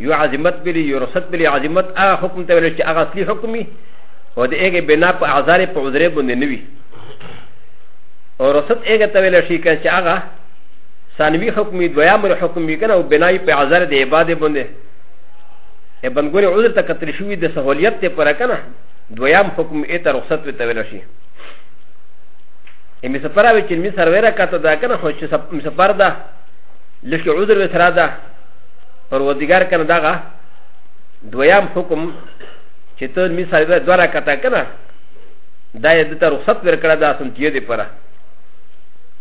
یو عظمت بلی یو رخصت بلی عظمت هغه حکم ته ویل چې هغه اصلي حکم وي او د هغې بنا په اعذار په عذرې باندې نه وي او رخصت هغه ته ویل شي که چې هغه ثانوي حکم وي دویم حکم وي که نه او بنا یې په اعذار د عبادې باندې ا ب ن ګ و ر عذر ته کتل شوی د سهولیت ته پر کنه دویم حکم ای ته رخصت وي تویل شي ام سفر او چې می سرویره کاته دا کنه خو چې سفر دا لکه عذر وسره ده پروردگار کنه داغه دویام حکم چې ته می صاحب دوه رکعته کنه دا یې د ته رخصت ورکړه دا سنتیه دی پره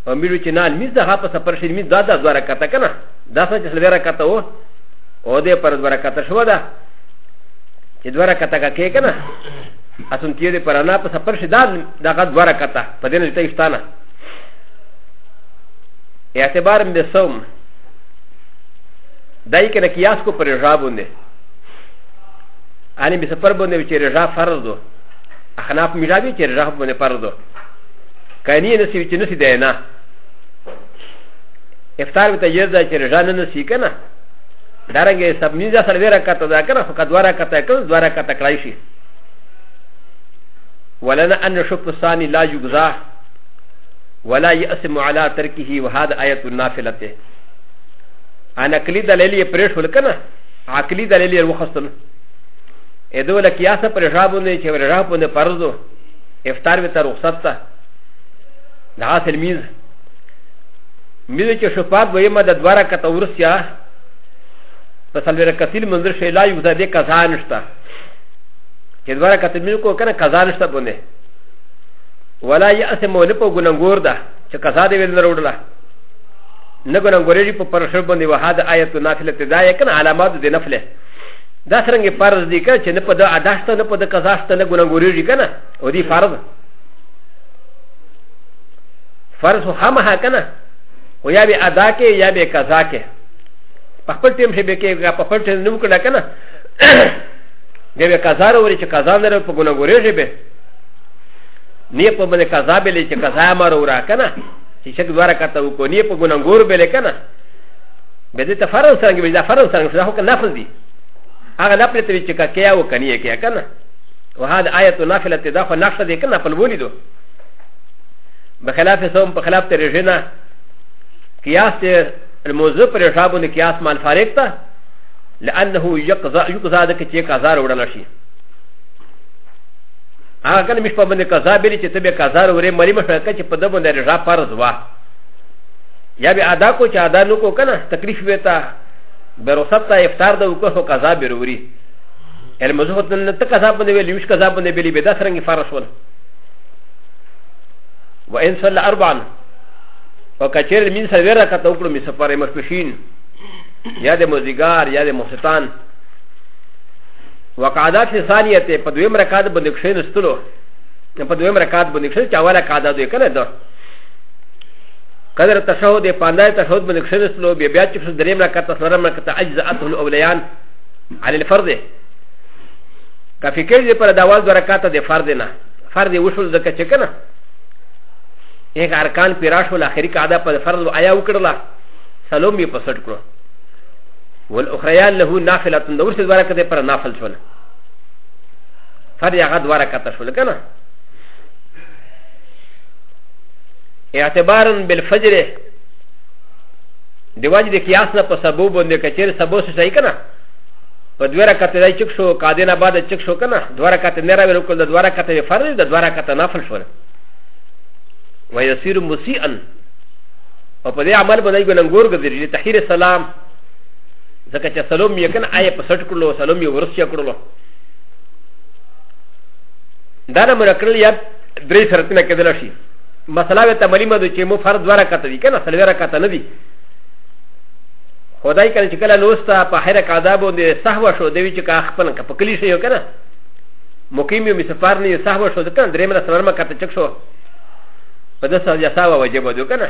او میرو چې نه میز دغه په سفر شي میز دا دا دوه رکعته کنه دا څه چې سلوه رکعته و او دې پر دوه رکعته شو ده چې دوه رکعته کا کې کنه اسن تیرې پر نه په سفر شي دا دغه دوه رکعته په دې نه ته افتانه اعتبار به صوم دا یې کنه قیاس کو پر رجا باندې ان به سفر باندې چې رجا فرض دو اخناف میراوی چې رجا باندې فرض دو کانی نه سی چې نه سی دی نه افطار ته یز چې رجا نه نسی کنه دارنګه سب نیزه سره ورا کته دا کنه خو کدوارا کته کله دوارا کته کړای شي ولنا ان شق الثاني لا يجزاه ولا يأسم على تركه وهذا آية النافلة ان عقلی دلیل یې پرې شول کنه عقلی دلیل یې وخستل ا د و ل ک ي ا س پر رجابونه چې رجابونه فرضو افطار به تر رخصت ته د حاصل میز میز چې شفاعت به ما د دواره کته ورسیا په سلوره کتل منظر شی لا یو ځدې قضا نشته چې دواره کته مې کو کنه قضا نشته بونه ولا یاسم ولپ ګنګور ده چې قضا دې ول نه وروړه نه ګنه ګورېږي په پر شر باندې وهاد آیت نافله ته دا یې کنه علامات د نفله دا څنګه فرض دي که چې نه په د اداشته نه په د قضاشته نه ګنه ګورېږي کنه او دی فرض فرض هم ها کنه و یا به ادا کې یا به قضا کې په خپل ټیم شي به کې په خپل ټیم نو کړه کنه بیا به قضا وروړي چې قضا نه په ګنه ګورېږي به نه په باندې قضا به لې چې قضا مارو را کنه چې شک دواره کاته وکړو نه په ګناګور به لکنه به دې ته فرض څنګه به دا فرض څنګه شو که نفل دي هغه نه پرته چې کا کیا و کني کیا کنه وهذا آیت نافله دا خو نفل دي کنه په ولې دو بخلاف سوم په خلاف ترې جنا قیاس ته الموضوع پر حسابو نه قیاس مال فارق تا لانه یقضا یقضا د کې قضا وړل شي هغه کله مش په باندې قضا بیلی چې ته به قضا ورې مری مشه که چې په د باندې رضا فرض وا یا به ادا کو چې ادا نو کو کنه تکلیف وتا بروسط ته افطار د وکړو قضا به وروری المزهد نن ته قضا باندې ویلی مش قضا باندې بیلی به دا سرنګ فرض ول وان صلى اربعا وكثير من سويرا كتوكل من سفر مشكشين يا د مزيغار يا د مستان وقاعده فی ثانیه ته په دویم رکعت باندې کښېنستلو په دویم رکعت باندې کښېنستلو چې اوله قاعده دوی کنه ده قدر تشهد یې پاندای تشهد باندې کښېنستلو بیا بیا چې دریم رکعت څلورم رکعت اجزاءته الاولیان علی الفرض که فکر دې پر داوال دوه رکعت د فرض نه فرض یې وشول ځکه چې کنه یک ارکان پیرا شول اخري قاعده په فرض آیا وکړله سلام یې په سټ کړو والاخريان له نافله د ورسې دوه رکعت پر نافل شول فرض هغه دوه رکعت شول که نه اعتبارا بالفجر د واجب د قیاس نه په سبو باندې کچیر سبو څه صحیح که نه په دوه رکعت دی چک شو قادې نه بعد چک شو که نه دوه رکعت نه راوي وکړل د دوه رکعت یې فرض د دوه رکعت نافل شول ويصير مسيئا او په دې عمل باندې ګننګور ګرځي چې تحیر سلام ځکه چې سلام یې کنه آی په سټ کړلو سلام یې ورسیا کړلو دا نه مرکل یا درې شرطونه کېدل شي مسله به تملی مده چې مو فرض ورا کته دي کنه سلوي را کته نه دي خدای کنه چې کله لوستا په هر قاعده باندې سهو شو دی چې کا خپل په کلی شي کنه مقیم یو مسافر نه سهو شو کنه درې مله سره ما کته چک شو په د سره جسا و وجب دو کنه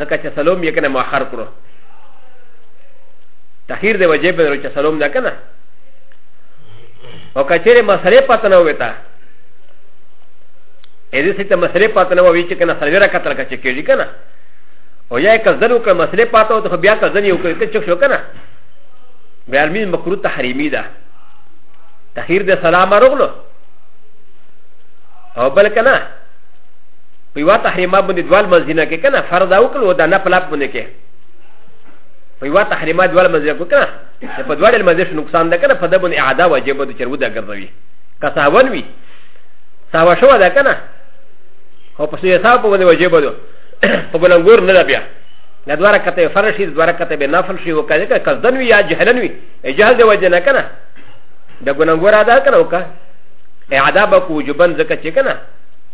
ځکه چې سلوم یې کنه مؤخر کړو تخیر د وجب درو چې سلوم ده کنه او کچېره مسلې پته نه وتا اې دې څه مسلې پته نه وې چې کنه سره کتل کچې کېږي کنه او یا کزن وکړه مسلې پته او ته بیا کزن یو کړې ته چک شو کنه بیا مين مکروه تحریمی ده تخیر د سلام رغلو او بل کنه په یوه تحریمه باندې دوه لمانځنه کې کنه فرض او کړو دا نه پلاپ باندې کې په یوه تحریمه دوه لمانځنه کو کنه چې په دوه لمانځنه نقصان ده کنه په دې باندې اعاده واجب ده چې ودا ګرځوي که ساون وي ساوا شو ده کنه او په سې حساب باندې واجب ده په بلنګور نه بیا نه دوه رکعته فرض شي دوه رکعته به نفل شي او کله کله قصدن وي یا جهلن وي اجازه دی وجه نه کنه د ګننګور ادا کنه وکړه اعاده به کو وجبن زکه چې کنه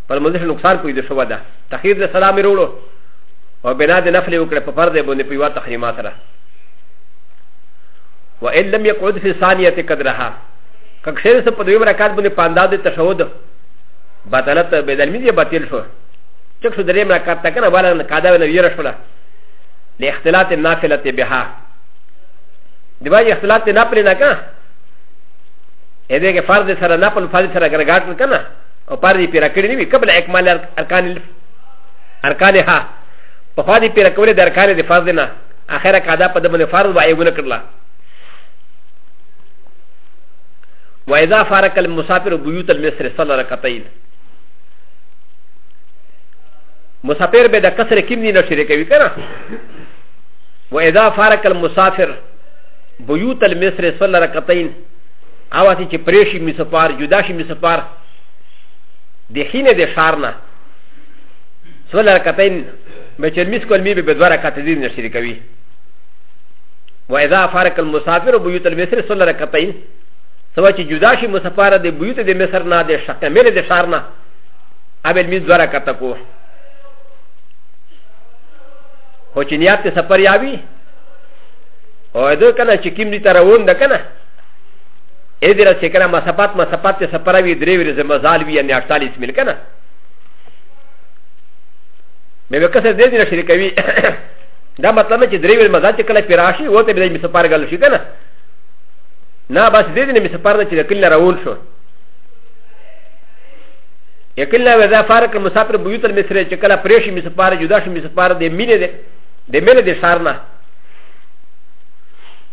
پر مزه نقصان کوي د شو ده تخیر د سلام وروړو او بنا د نفل وکړه په فرض باندې په یو تحریمات سره و ان لم يقعد في ثانيه قدرها کښیر سره په دویم رکعت باندې پانداز د تشهود بطلت به دلمی دی باطل شو چک شو دریم رکعت تک نه والا نه قاعده نه ویره شولا له اختلاط النافله بها دی باندې اختلاط نه پرې نه کا اې دې کې فرض سره نه په فرض سره ګرګاټ نه کنه او پار دې پیرا کړی نوی قبل اکمال ارکان ارکانها په خوا دې پیرا کولې د ارکان د فرض نه اخره قاعده په دمن فرض وایي ونه کړله واذا فارق المسافر بيوت المصر صلى ركعتين مسافر به د قصر کیم نه شریک وي کنه واذا فارق المسافر بيوت المصر صلى ركعتين هغه چې پرې شي مسپار جدا شي مسپار د خینې د ښار نه څو رکعتین به چې لمس کول می به دوه رکعت دې نه شریکوي و اذا فارق المسافر بيوت المصر څو رکعتین سوا چې جدا شي مسپار د بيوت د مصر نه د شقه مې د ښار نه ابل می دوه رکعت کو هو چې نیت سفر یاوي او دو کنه چې کیم دي تر وون ده کنه ا د ر چې کله مسافت مسافت ته سفر وي درې ورځې مزال وي یعنی 48 میل کنه مې وکړه دې دې شریکوي دا مطلب چې درې ورځې مزال چې کله پیراشي وو ته به مې سفر غل شي کنه نه بس دې دې مې سفر نه چې کله راول شو یکل نه وځه فارق مسافر بيوت المصر چې کله پرېشي مې سفر جدا شي مې سفر دې مینه دې دې مینه دې شارنه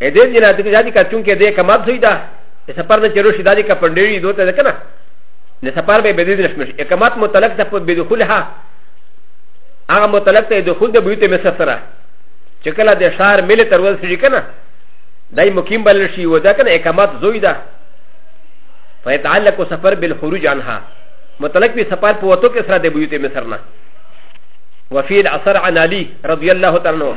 ا دې دې نه دې دې کا چون کې دې کمات سوی دا سفر نه چلو شي دا دې کا پندړي دوه ته کنه نه سفر به بدې دې نشمش اقامت متعلق ته په بدخولها هغه متعلق ته دخول د بیوت مې سره چې کله د شهر مل تر ول شي کنه دای مقیم بل شي و دا کنه اقامت زوی دا فیتعلق سفر بالخروج عنها متعلق به سفر په وته کې سره د بیوت مې سره نه وفي العصر عن علي رضي الله تعالى عنه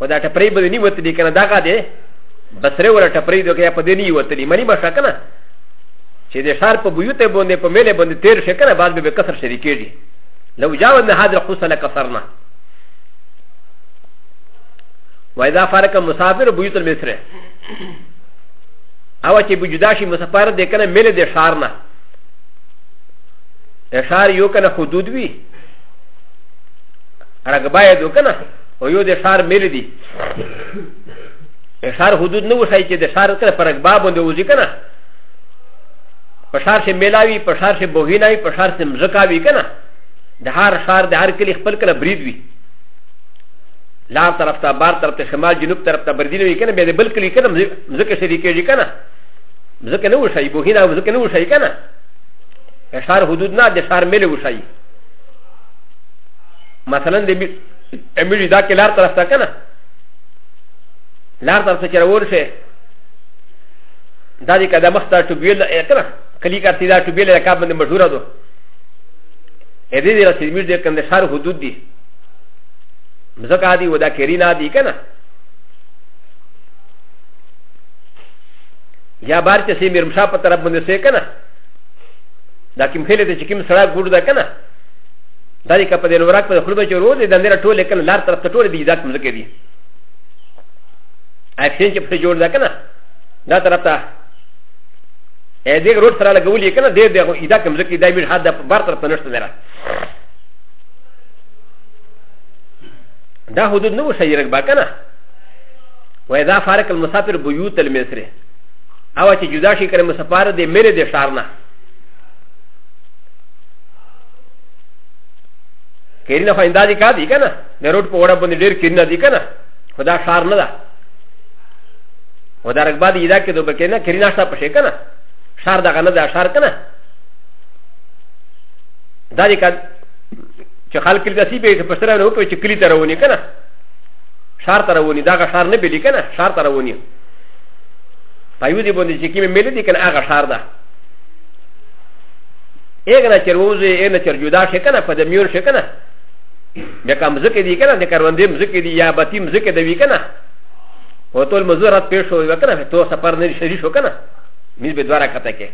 و دا ټپرې به نه وته دي کنه دا کا دي بسره ولا ټپرې دوی کې په دې نه وته دي مری ما شکنه چې د شار په بيوت باندې په ملې باندې تیر شکنه بعد به کسر شریکې دي لو جاوزنا هذا القصه لكسرنا واذا فارق مسافر بيوت المصر او چې بجدا شي مسافر د کنه ملې د شار نه اشار یو کنه حدود وی رقبه یې دو کنه او یو د شار مل دی شار حدود نه وشای چې د شار کړه پر رقبه باندې وځي کنه په شار شي ملاوي په شار شي بوهیناوي په شار شي مزکاوي کنه د هر شار د هر کلی خپل کله برید وي لار طرف ته بار طرف ته شمال جنوب طرف ته بردین وي کنه به د بل کلی کنه مزکه شری کېږي کنه مزکه نه وشای بوهینا مزکه نه وشای کنه شار حدود نه د شار مل وشای مثلا د امیر دا کې لار طرف ته کنه لار طرف ته چې راور شي دا دې کده مخ ته ټوبیل کنه کلی کا سیدا ټوبیل کا باندې مشهور ده ا دې دې رسید میر دې کنده شهر حدود دي مزکا دي ودا کرینا دي کنه یا بار چې سي میرمشا په طرف باندې سي کنه دا کوم خېله ته چې کوم سړی ګور ده کنه دا دې که په دې لوراک په خلبه چې ورو دې د نړۍ ټول کنه لار طرف ته ټول بيزات مزه کوي اکسین چې په جوړ ده کنه دا طرف ته ا دې روډ سره لګولې کنه دې دې ایدا کوم ځکه دا به حد بار طرف ته نشته نه دا حدود نو شيرک با کنه و اذا فارق المسافر بيوت المصر او چې جدا شي کړي مسافر دې مېره دې شارنه کرینه خو انده دي کا دي کنه د روډ په وړه باندې ډیر کرینه دي کنه خدا شار نه ده و دا رقبه دي دا کې دوه کنه کرینه شته پښې کنه شار دغه نه ده شار کنه دا دي کا چې خلک دې سی به په سره نه په چې کلی تر ونی کنه شار تر ونی دا غ شار نه بلی کنه شار تر ونی پایو دې باندې چې کیمه مل دي کنه هغه شار ده اګنا چر ووزي اګنا چر جدا شي کنه په د میون شي کنه بیا کوم ځکه دی کنه د کروندې ځکه دی یا بتیم ځکه دی کنه او ټول مزورات پیښ شو کنه ته سفر نه شری شو کنه میز به دواره کته کې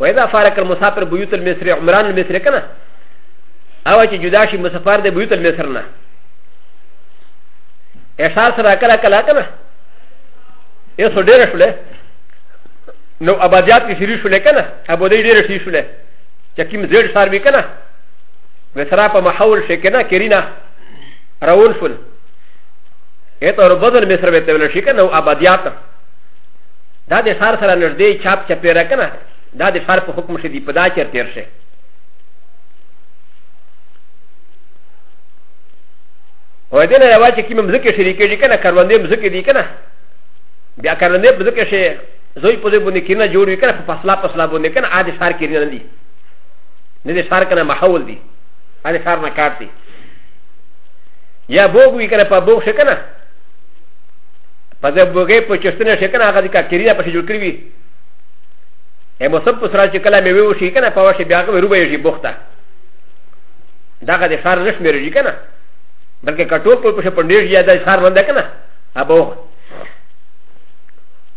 واذا فارق المسافر بيوت المصري عمران المصري کنه او چې جدا شي مسافر د بيوت المصر نه اشار سره کله کله کنه یې سو ډېر شوله نو ابادیات کې شری شولې کنه ابادی ډېر شي شولې چې کوم زړ سار وی کنه وسرا په محاول شي کنه کرینا راول شول اته اور بدل مصر به تل شي کنه ابادیات دا د سار سره نږدې چاپ چپیره کنه دا د سار په حکم شي دی په دا چر تیر شي و دې نه رواج کې مزکه شریکې دي کنه کاروندې مزکه دي کنه بیا کنه نه په ځکه شي زوی په دې باندې کینه جوړ وي کنه په فصله فصله باندې کنه عادي شار کې نه دي نه دي شار کنه محول دي عادي شار نه کار دي یا بوګ وي کنه په بوګ شي کنه په دې بوګې په چشتنه شي کنه هغه د کاکریا په جوړ کړی وي ا م سب سرا چې کله مې ویو شي کنه په واشه بیا غو روبه یې بوخته داګه د شار نش مې رږي کنه بلکې کټو په پښه پندې یا د شار باندې کنه ابو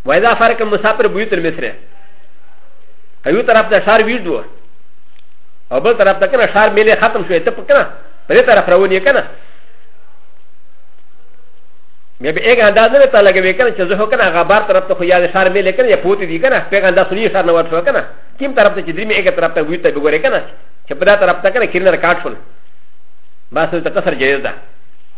و اذا فرق المسافر بيوت المصر ايو طرف ته شار ويد و او بل طرف ته کنه شار ميله ختم شو ته پکنه په دې طرف روانې کنه بیا به ایک انداز نه ته لګوي کنه چې زه کنه هغه بار طرف ته خو یا شار مې لیکنه یا پوت دي کنه په انداز سني شار نه ورته کنه کیم طرف ته چې درې مې ایک طرف ته وی ته وګوره کنه چې په دا طرف ته کنه کینر کاټ شول باسو ته کسر جایز ده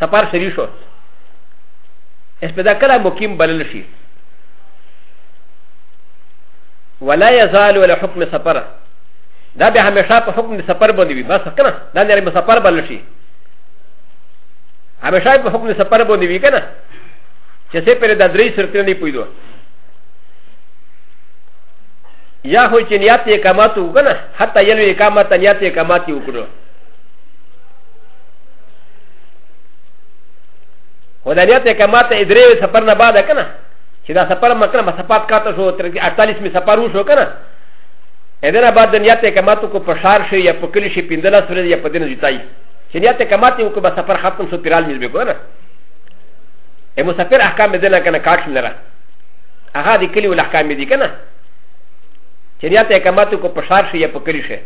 سفر سری شو اس په دا کله مقیم بلل شي ولا يزال ولا حكم سفر دا به هميشه په حکم سفر باندې وي بس کنه دا نه مسافر بلل شي هميشه په حکم سفر باندې وي کنه چې څه پر د درې شرطونه نه پوي دوه یا خو چې نیت یې کمات وکنه حتی یلو یې کمات نیت یې کمات وکړو و د نیت کما ته درې سفر نه بعد کنه چې دا سفر مکه مسافات کاته شو تر 48 می سفر وشو کنه اذن بعد د نیت کما ته کو پشار شي یا پکلی شي پیندلا سره یا پدین جتای چې نیت کما ته کو به سفر ختم شو پیرال مل به کنه ا مسافر احکام دې نه کنه کاټ نه را هغه د کلی ول احکام دې کنه چې نیت کما ته کو پشار شي یا پکلی شي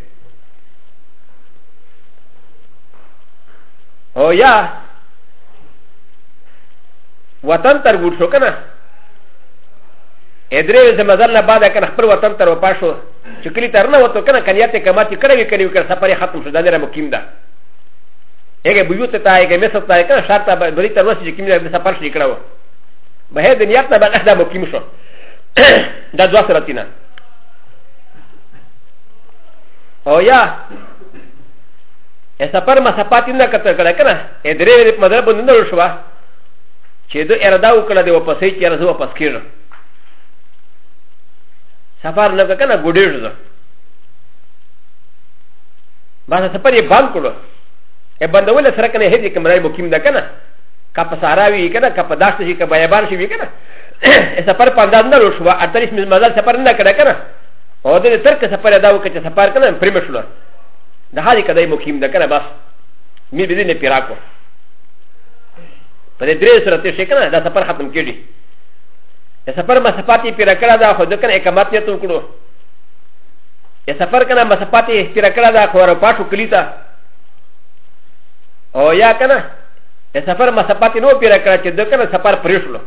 او یا وطن تر ګوډ شو کنه ادرې وې چې مزل نه بعد کنه خپل وطن تر وپا شو چې کلی تر نه وته کنه کنیا ته کما چې کړه وی کړی وکړ سفر ختم شو دا نه مقیم ده هغه بيو ته تای هغه مسه تای کنه شرط به بری تر وسه چې کیم نه سفر شي کړو به هې دنیا ته به اخدا مقیم شو دا دوا سره تینا او یا ا س ف ر ما س ف ا ت ن ك ت ر ك ل ك ن ا ا د ر ي ب م د ر ب ن د ر ش و ا چې د اراده وکړه د واپسې چې راځو واپس کېږم سفر نه کنه ګډېږ زه بعد سفر یې بند کړو ا بندول سره کنه هیڅ کوم راي مقیم ده کنه کا په سارا وی کنه کا په داشت شي کا بیابان شي وی کنه سفر په انداز نه لور شو اتریس مزل سفر نه کړه کنه او د ترک سفر ادا وکړه سفر کنه پرې مشلو د هاري کدای مقیم ده کنه بس می به دې نه پیرا کو په دې درې سره ته شي کنه دا سفر ختم کړي د سفر مسافات یې پیرا کړه دا خو د کنه اقامت یې تو کړو د سفر کنه مسافات یې پیرا کړه دا خو را پاتو کلی تا او یا کنه د سفر مسافات نو پیرا کړه چې د کنه سفر پرېښلو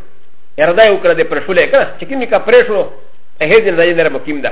اردا یې وکړه د پرېښولې کنه چې کینې کا پرېښلو هې دې نه مقیم ده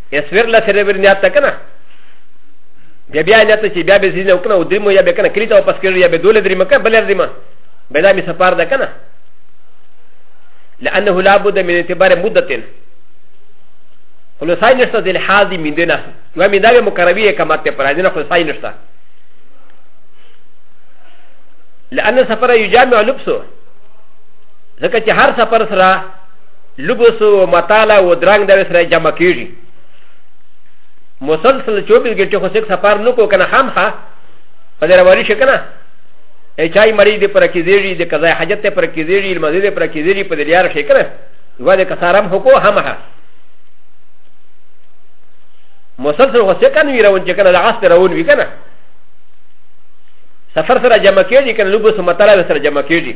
اسویر لا سره ور نیات کنه بیا بیا نیات چې بیا به زینه وکنه او دریمو یا به کنه کلی ته واپس کړی یا به دوله دریمه کنه بل دریمه به دا می سفر ده کنه لانه لا بد من اعتبار مدتن خلصای نشته د لحاظ من دینه و می دا مقربی کما ته پر دینه خلصای نشته لان سفر یجامع لبسو ځکه چې هر سفر سره لبس و مطالع و درنگ در سره جمع کیږي مسلسل 24 غنټه خو سک سفر نو کو کنه خام خا په دې راوړی شي کنه ای چای مری دې پر کیږي د قضای حاجت ته پر کیږي المزه دې پر کیږي په دې لار شي کنه و دې کثارم هو کو هم ها مسلسل خو سک کنه ویرون چې کنه د عصر راون وی کنه سفر سره جمع کیږي کنه لبس و مطالع سره جمع کیږي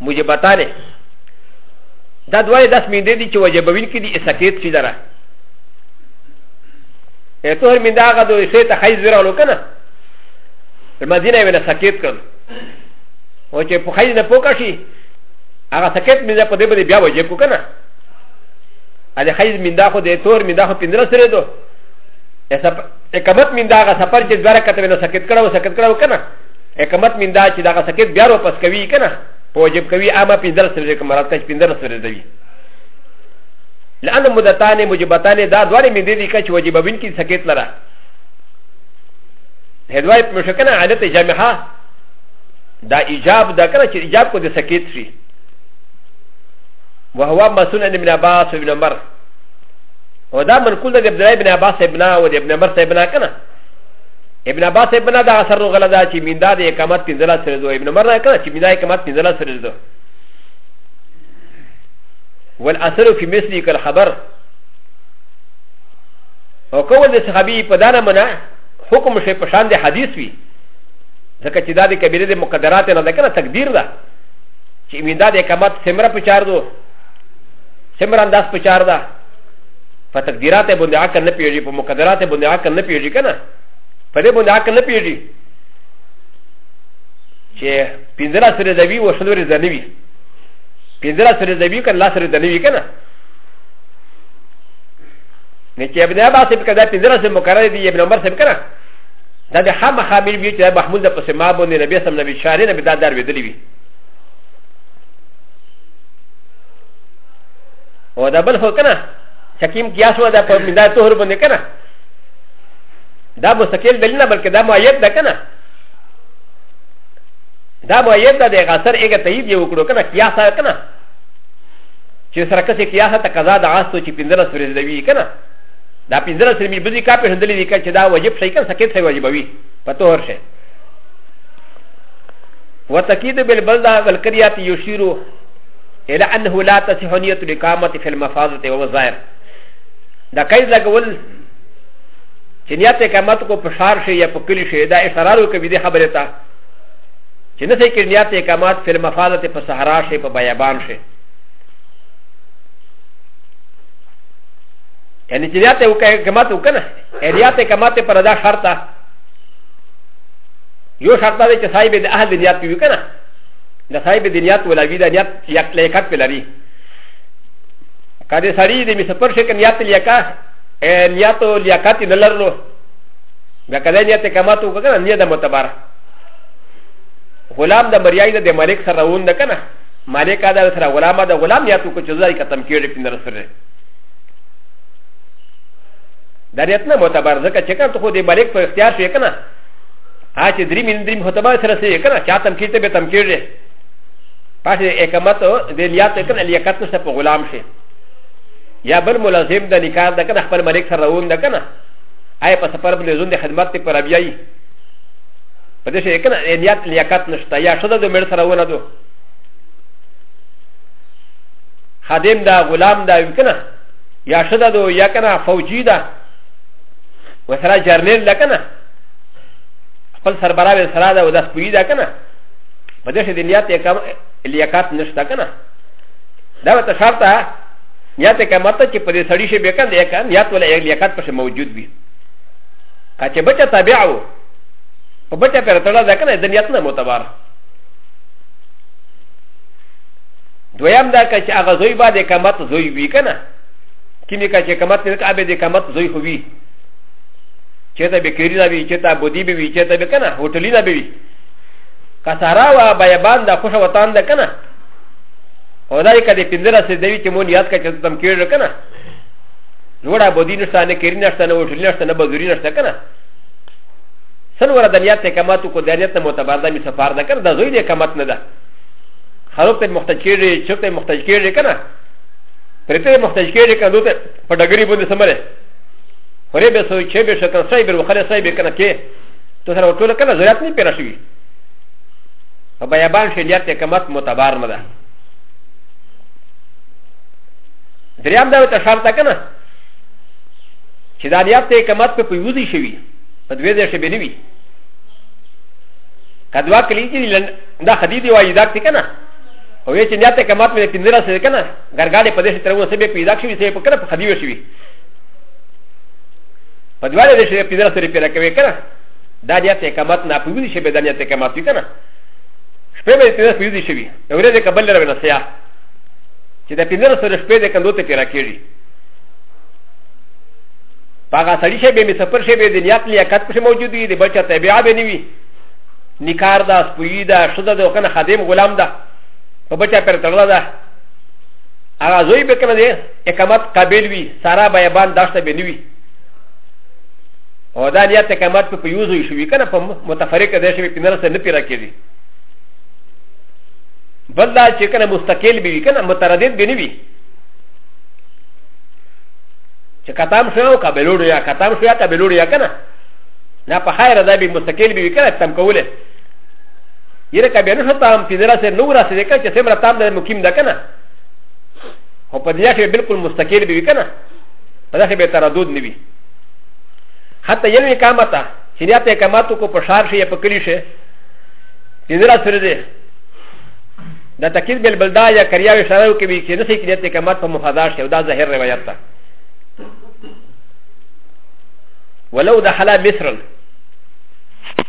موجبتانه دا دوه داس مين دي چې وجبوين کې دي اسکیت سي دره اتوهر مين دا غدو سي ته خيز ورا لو کنه المدينه ولا سکیت کړ او چې په خيز نه پوکا شي هغه سکیت مين په دې باندې بیا وجب کو کنه ا خيز مين دا خو دې تور مين دا خو پندره سره دو اکمت مين دا غا سفر چې دوه کته نه سکیت کړو سکیت کړو کنه حکمت من دا چې دغه سکت بیا رو پس کوي کنه په وجب کوي اما پندر سره کوم مراد کچ پندر سره دی لأن مدتان مجبتان دا دواري من دي کچ وجب بن کی سکت لرا هدوايت مشکنه عادت جامعه دا ایجاب دا کنه چې ایجاب کو د سکت شي وهو مسؤول عن ابن عباس وابن عمر ودا منقول د عبد الله بن عباس ابن او د ابن عمر ابن کنه ابن عباس ابن دا اثر غلا دا چې میندا د اقامت په ځلا سره دو ابن مرنا کړه چې میندا اقامت په ځلا سره دو والاثر فی مثلی کل خبر او کول د صحابي په دانه منع حکم شي په شان د حدیث وی ځکه چې دا د کبیره د مقدرات نه ده کنه تقدیر ده چې میندا د اقامت سمره په چار دو سمره انداز په چار ده په تقدیرات باندې عقل نه پیږي په مقدرات باندې عقل نه پیږي کنه په دې باندې عقل نه پیږي چې پنځلا سره دوی او شلور زنوي پنځلا سره دوی کنه لا سره زنوي کنه نه چې ابن عباس په کده پنځلا سره مقرر دي ابن عمر سره کنه دا د خام خامل وی چې محمود د پسې ما باندې نبی سم نبی شارې نبی دا دار ویدلی وی او دا بل خو کنه چې کیم قیاس و دا په مدار طهر باندې کنه دا مستقل دلیل نه بلکې دا معید ده کنه دا معید ده د غسر ایګه تایید یې وکړو کنه قیاس کنه چې سره کسې قیاس ته قضا د عاستو چې پندره سورې دوي کنه دا پندره سورې می بزی کا په هندلې دي چې دا واجب شي کنه سکت شي واجب وي په طهر شي وتکید بالبلدا والکریات یشیرو الى انه لا تصح نيه الاقامه في المفاضه والظاهر دا كيف لقول چې نيت اقامت کو پشار شي یا پکلی شي دا اشاره رو کوي د خبره ته چې نه سې کې نيت اقامت في المفاضه په صحرا شي په بيابان شي يعني چې نيت اقامت وکنه نيت اقامت پر دا شرطه یو شرط دا چې صاحب د اهل نيت وي کنه د صاحب د نیت ولاوی د نیت یک لیکت په لري کله سړی د مسافر شي کنيات لیکا نیت او لیکات نه لرلو بیا کله نیت کمات وکړه نه د متبر غلام د مریای د مالک سره وون د کنه مالک دا سره غلام د غلام نیت کو چې ځای ختم کیږي په نظر سره دا نیت نه متبر ځکه چې کنه ته خو د مالک په اختیار شي کنه ا چې درې مين درې هتبا سره سي کنه چا تم کیته به تم کیږي پاتې اقامت د لیات کنه لیاقت نشته په غلام شي یا بل ملازم د نکاح د کنه خپل ملک سره روان ده کنه آی په سفر بل زون د خدمت ته پر بیاي په دې شي کنه لیات لیاقت نشته یا شته د مر سره ونه دو خادم دا غلام دا کنه یا شته دو یا کنه فوجي ده و سرا جرنیل ده کنه خپل سربرا به سرا ده و داس پوی ده کنه په دې شدې نیات یې کم لیاقت نشته کنه دا ته شرط ده نیات یې کم ته چې په دې سړی شي به کنه یې کنه نیات ولا لیاقت پښه موجود وي کچه بچا تابع و په بچا پر تړه ده کنه د نیات نه معتبر دویم دا کچه هغه زوی باندې کمت زوی وی کنه کمی کا چې کمت نه کابه دې کمت زوی خو وی چې ته به کېری نه وی چې ته بودی به وی چې ته به کنه هوټلی نه به وی کسارا وا بیابان دا خوش وطن ده کنه او دای کده پندرا سه دوی چې مون یاد کا چې تم کېر کنه نوړه بودی نشته نه کېری نشته نه هوټلی نشته نه بزوری نشته کنه سن ور دنیا ته کمت کو دنیا ته متبادل می سفر ده کنه دا زوی دې کمت نه ده خلق ته محتاج کېږي چې ته محتاج کېږي کنه پرته محتاج کېږي کنه دوته په ډګري باندې سمره هرې به سوي چې به شکن صاحب ور وخره صاحب کنه کې ته سره ټول کنه ضرورت نه پیرا شوی په بیابان شریعت ته کمت متبار نه ده دریم دا ته شرط کنه چې دا ریات ته کمت په پیوزي شوی په دوی ځای شبه نیوی کدوا کلی چې دا خدیدی وایي دا څه کنه او چې نیات ته کمت مې پندرا سره کنه غرغاله په دې ترونه سبه پیدا شوی سبه کله په خدیو شوی په دواله دې شبه پیدا سره پیدا کوي کنه دا دې ته کمت نه پوي شبه دنیا ته کمت وی کنه شپه به پیدا پیدا شوی نو ورته قبل لره نه سیا چې د پیدا سره شپه دې کندو ته پیدا کیږي هغه سړی شي به می سفر شي به د نیت لیاقت پکې موجود وي د بچا تبعه به نیوي نکار دا سپوی دا شده د وکنه خادم غلام دا په بچا پر تړلا دا هغه زوی به کنه دی اقامت قابل وي سارا به یبان داشته به نوي او دا نیت اقامت په یو زوی شوي کنه په متفرقه دی شوي پنځه سره نه پیرا کېږي بل دا چې کنه مستقل به وي کنه متردد به نه وي چې کتام شو او قابلوړ یا کتام شو یا قابلوړ یا کنه نه په خیر دا به مستقل به وي کنه تم کوله یره که بیا نشو تام پینځه ورځې نه ورسېدې که چې څومره تام دی مقیم ده که نه خو په دنیا کې بالکل مستقل به وي که نه په دغه به تردد نه وي حتی یو اقامت چې یا ته اقامت کو په شار شي یا په کلی شي پینځه ورځې دی دا تکید بل بلدا یا کریا وی شارو کې وی چې نه سي کې ته اقامت په مفادا شي دا ظاهر روایت ده ولو دخل مصر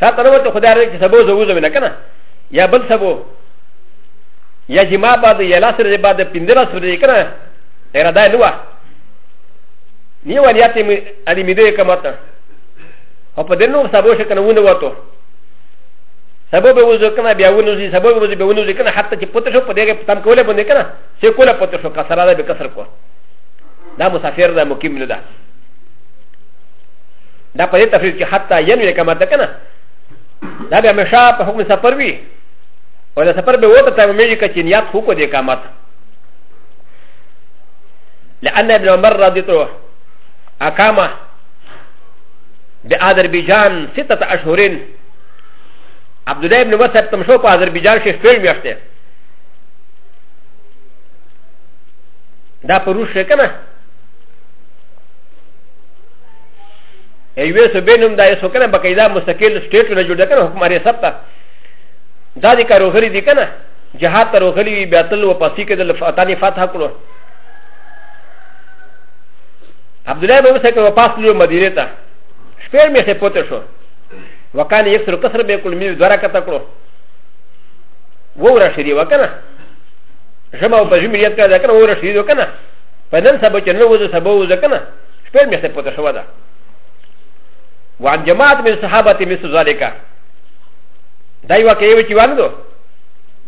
شاته نو ته خدای راځي چې سبو زه وځم نه کنه یا بل سبو یا جما بعد یا لاس ورځې بعد پندرا سورې کنه اراده نه و نیو الیاتې مې علي مې دې کماته او په دې نو سبو شکنه ونه وته سبب به وځو کنه بیا ونوځي سبب به وځي به ونوځي کنه حتی چې پته شو په دې کې تم کوله باندې کنه چې کوله پته شو کسره ده به کسر کو دا مسافر ده مقیم نه ده دا په دې تفریق کې حتی ینوي کما ده کنه دا به مشا په حکم سفر وي او دا سفر به وته ته مې کې نیت خو کو دې کامت لأن ابن عمر رضي الله عنه أقام بأذربيجان ستة أشهر عبد الله بن عمر سبت مشو في أذربيجان شيخ فيلم يشته دا پروش کنه ایوه سو بینم دا یسو کنه بقیدا مستقل سټیټ نه جوړ کنه حکومت ریاست ته دا دي کارو غری دي کنه جهاد تر غلی وی بیاتل و پسی کې د فتانی فتح کړو عبد الله بن مسعود په پاس لور مدینه ته شپیر می سه پوت شو وکانه یک سر کسر به کول می درا کته کړو و ور شری وکنه جمع او پجمی یت کړه کنه و ور شری وکنه په نن سبا چې نو وځه سبا وځه کنه شپږ میاشتې پوته شوه ده وعن جماعت من صحابة مثل ذلك دا یو کې یو چې واندو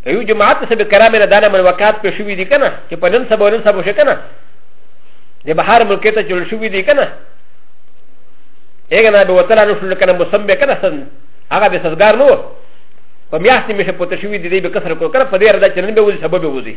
یو جماعت سبه کرام نه دانه من وقات په شوې دي کنه چې په نن سبا نن سبا شي کنه د بهار ملک ته چول شوې دي کنه هغه نه به وتل نو شول کنه مسم به کنه سن هغه به سزګار نو په میاشتې مشه پوته شوې دي دی به کسر کو کنه په دې ردا چې نن به وځي سبب به وځي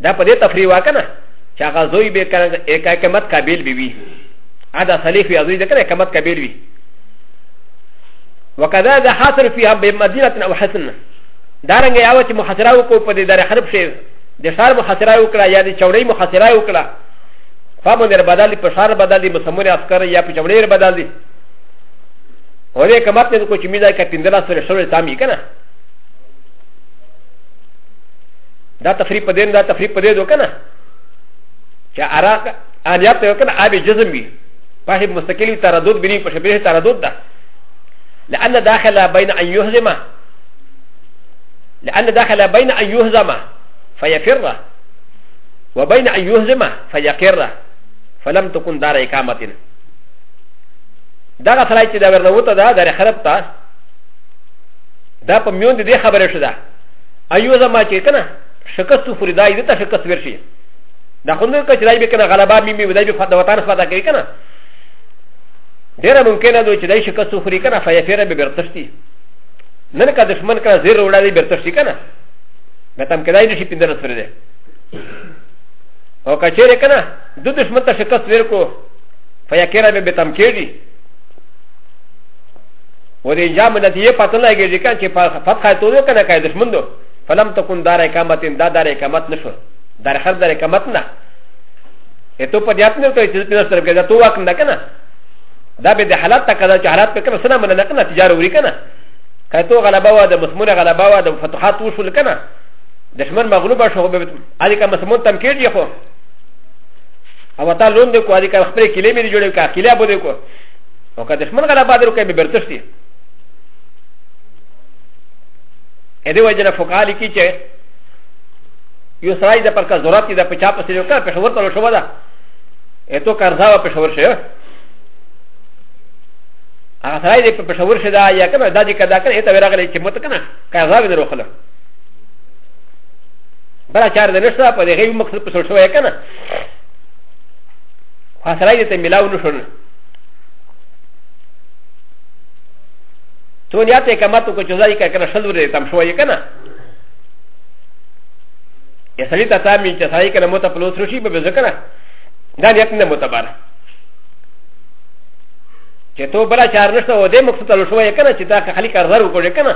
دا په دې تفریح وکنه چې هغه زوی به کنه یک حکمت قابل به وي ادا صلیح وي زوی ځکه حکمت قابل وي وکذا ذا حاصل فيها بمدينه او حسن دارنګ یاو چې محاصره وکړو په دې در حرب شي د شار محاصره وکړه یا د چوړی محاصره وکړه فابن در بدل په شار بدل دي مسمون عسكر یا په چوړی در بدل دي هغه کمات نه کو چې میدا کې پندلا سره شوې تامي کنه دا تفریق په دین دا تفریق په دې دو کنه چې عراق انیا په کنه ابي جزم وي په هیڅ مستقلی تردد بني په شبيه تردد ده لأن داخل بين أن يهزم لأن داخل بين أن يهزم فيفر وبين أن يهزم فيقر فلم تكن دار إقامة دغه سړی چې دا ورنوته ده د خرب ته دا په میون دې خبره شو دا ایو زما چې کنه شکست فوري دا دې ته شکست ورشي دا خو نه کچ راي به کنه غلبا می می ودای به فدا وطن فدا کوي کنه ډیر ممکن ده چې دای شکست فوري کنه فیفره به برتشتي نن کا دشمن کا زیر وړاندې برتشتي کنه به تم کدای نشي پیندل سره ده او کچېره کنه د دشمن ته شکست ورکو فیکره به تم کېږي و د انجام نتیجه پته نه لګېږي که چې فتحه تو نو که نه که دښمن دو فلم تکون دار اقامت دا دار اقامت نه شو دار خر دار اقامت نه ا ت و په دیات نه ته چې په سره کې دا تو واک نه کنه دا به د حالات ته کړه چې حالات په کنه سره مننه کنه تجارت وری کنه که تو غلبه و د مسمون غلبه و د فتوحات وشول کنه دشمن مغلوب شو به اړي کا مسمون تم کېږي خو او تا لون دې کو اړي کا خپل کلمې جوړې کا کلیا بده کو او که دښمن غلبه درو کوي به برتشتي ا دې وجه نه فقالي کی چې یو سړی د پر کا ضرورت د پچا په سره کا پښور ته شو ده اته قرضا په پښور شه هغه سړی د پښور شه دا یا کنه دا دې کدا کنه ته ورغلی چې مت کنه قرضا به وروخله بل چار د نشته په دې غي مقصد په سره شو یا کنه خاصه راځي ته ملاو نشو تو نیا ته کما تو کو چوزای کا کنه شذور دې تم شوې کنه یا سړی ته تا می چې سړی کنه مو ته پلوس رشي به ځکه نه دا نیت نه متبر چې تو بلا چار نشته و دې مقصد له شوې کنه چې دا خلی کار زر وکړي کنه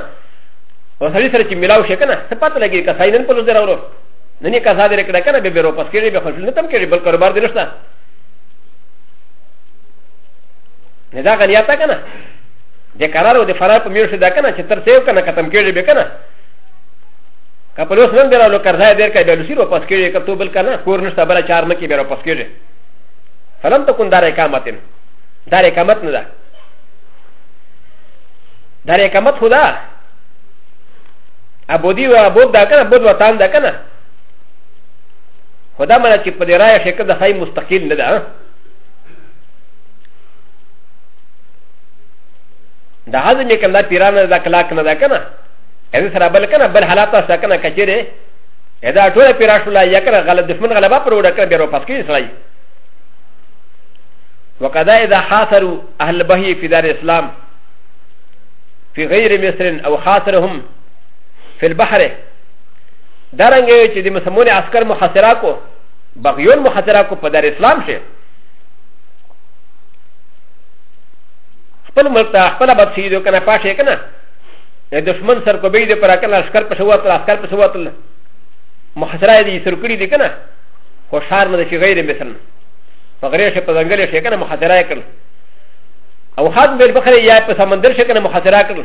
و سړی سره چې ملاو شي کنه څه پته لګي که سړی نن پلوس دراورو نن یې کا زاد رکړه کنه به بیرو پس کېږي به خپل نه تم کېږي بل کاروبار دې نشته نه دا غنیا تا کنه د قرار او د فرار په میرشه دا کنه چې تر سیو کنه ختم کېږي به کنه که په لوس نن به راولو قرضه دې کړه به لوسی رو پس کېږي که تو بل کنه کور نشته بل چار نه کې به رو پس کېږي فلم تكون دار اقامت دار اقامت نه ده دار اقامت خدا ابودی و ابود دا کنه بود وطن دا کنه خو دا معنی چې په دې رایه شکل د خای مستقل نه ده دا هضم یې کله پیرانه دا کلاک نه ده که نه هغه سره بل کنه بل حالات سره کنه کچره ادا ټول پیرا شو لا یکره غل دشمن غلبا پر وډه کړ بیرو پس کې سړی وقدا اذا حاصروا اهل بهي في دار الاسلام في غير مصر او حاصرهم في البحر دا رنګ یو چې د مسلمانې عسکر محاصره کو بغیون محاصره کو په دار اسلام شي خپل ملک ته خپل بد سیدو کنه پاشه کنه د دشمن سر کو به دې پر کنه عسکر په شوات عسکر په شوات محاصره دې سر کړی دې کنه خو شار نه شي غیر مثلا په غریش په ځنګل شي کنه محاصره کړل او خادم بل بخره یا په سمندر شي کنه محاصره کړل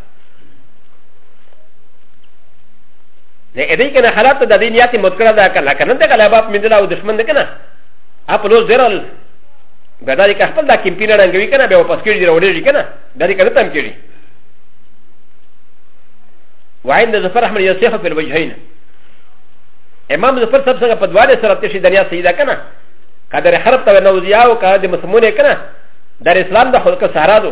د دې کنه حالات د دې نیاتي مذکره ده کنه کنه د غلبات من دلا او دشمن ده کنه اپ لوز درل به دا کې خپل دا کمپینه رنګوي کنه به واپس کېږي راوړي کنه دا دې کنه تم کېږي وعند ظفر احمد يصيح في الوجهين امام ظفر سب څنګه په دواړه سره تشي دنیا سیدا کنه قدر حرب ته نوځیا او کړه د مسمونه کنه در اسلام د خلق سهارا دو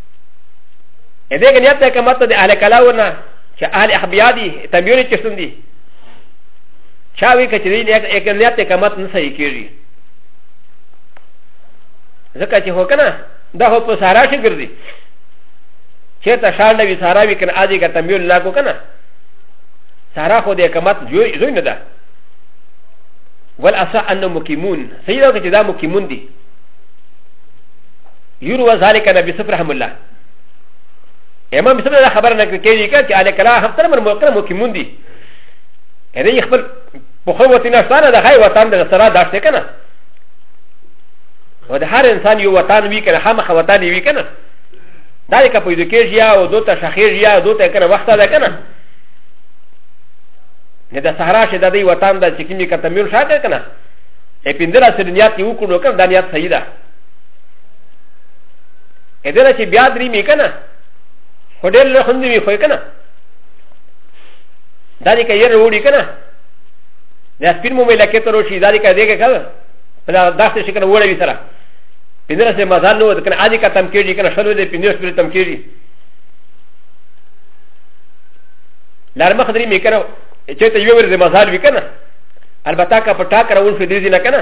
ا د ه غنیت ته کومه ته د اهل کلاونه چې اهل احبیا دي تبیونی چې سندي چا وی کچې دې نه غنیت ته کومه نه صحیح کیږي ځکه چې هو کنه دا هو په سارا شي ګرځي چې ته شال نبی سارا وی کنه اځي کا تبیون لا کو کنه سارا خو دې کومه زوی نه ده ول اصح انه مقیمون سیدا کچې دا مقیمون دي يرو وذلك نبي سفر رحم الله امام بسم الله خبر نکړي کېږي چې علي کلا هم تر من موکل مکمون دي هدا یې خپل په خو وتی نه ستاره د هاي وطن د سره داشته کنه و د هر انسان یو وطن وی کنه هم خو وطن وی کنه دا یې کپې د کېږي یا او دوته شخیر یا دوته کنه وخت ده کنه نه د صحرا شه د دې وطن د چې کیمې کته مل شاته کنه ا پندرا سره نیات یو کړو کنه د نیات صحیح ده ا د ن ا چې بیا درې می کنه خو ډېر له خوندې وي خو کنه دا دې کې یې وروړي کنه دا سپین مو مې لکه تر شي دا دې کې دې کې کړه په دا داسې شي کنه وړوي سره پندره سه مزال نو کنه اځي کا تم کېږي کنه شلو دې پندره سره تم کېږي لار مخ درې می کنه چې ته یو ورځ مزال وی کنه البته کا پټا کرول شي دې نه کنه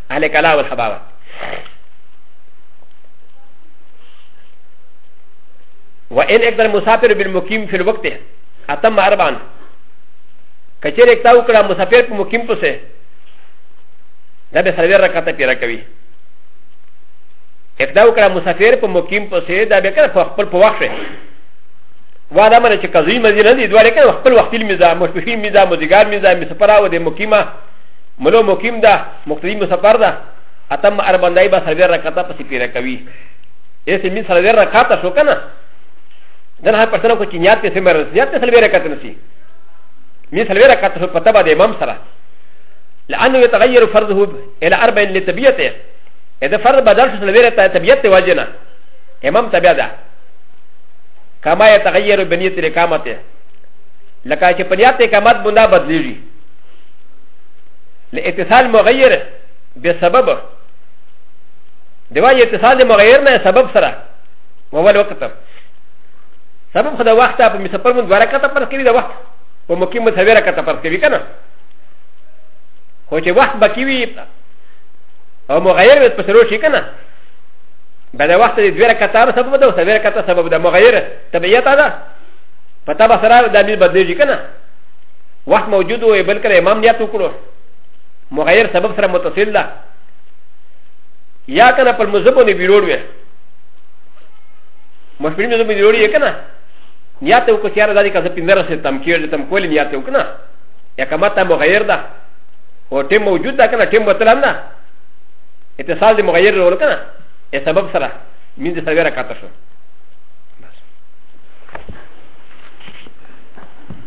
اهل کلا والحباوه وان اقدر مسافر بالمقيم في الوقت اتم اربعا کچر ایک تاو کرا مسافر په مقیم پسه دا به سلویر رکعته پیرا کوي ایک تاو کرا مسافر په مقیم پسه دا به کړ په خپل په وخت وا دا مله چې قضیه مزینه دي دوه لکه خپل وخت میزه مشفین میزه مزګار میزه مسفرا و د مقیمه ملو مقیم ده مقتدی مسافر ده اتم اربندای به سلویر رکاته پسې پیره کوي ایسې مين سلویر رکاته شو که نه دن هر پښتنه کو چې نیات پسې مرس نیات پسې سلویر رکاته نسی مين سلویر رکاته شو په تبه د امام سره لانه يتغير فرضه الى اربع لطبيعته اذا فرض بدل شو سلویر ته طبيعت واجنه امام طبيعت ده كما يتغير بنيه الاقامه لکه چې په نیات اقامت بنده بدلیږي ل ا ت ص ا ل مغير بسبب د و ا ي ا ت ص ا ل مغير نه سبب سره وهو الوقت سبب خدا وقت په مسافر من دواره کته پر کوي د وخت په مقیم مسافر کته پر کوي کنه خو چې وخت باقي وي او مغير وي په سرو شي کنه بعد وقت د دواره کته سبب ده او سره کته سبب ده مغير طبيعت ده پتا به سره د دې بدلېږي کنه وخت موجود و بل کله امام نیت وکړو مغیر سبب سره متصل ده یا کنه پر مذهب نه بیروړ وي مشکل مذهب بیروړ یې کنه نیت وکړو چې راځي کله پندره سره تم کېږي تم کول نیت وکړه یا کما ته مغیر ده او ټیم موجود ده کنه ټیم وتلم نه اتصال دی مغیر رول کنه ا سبب سره مين دي سويرا كاتشو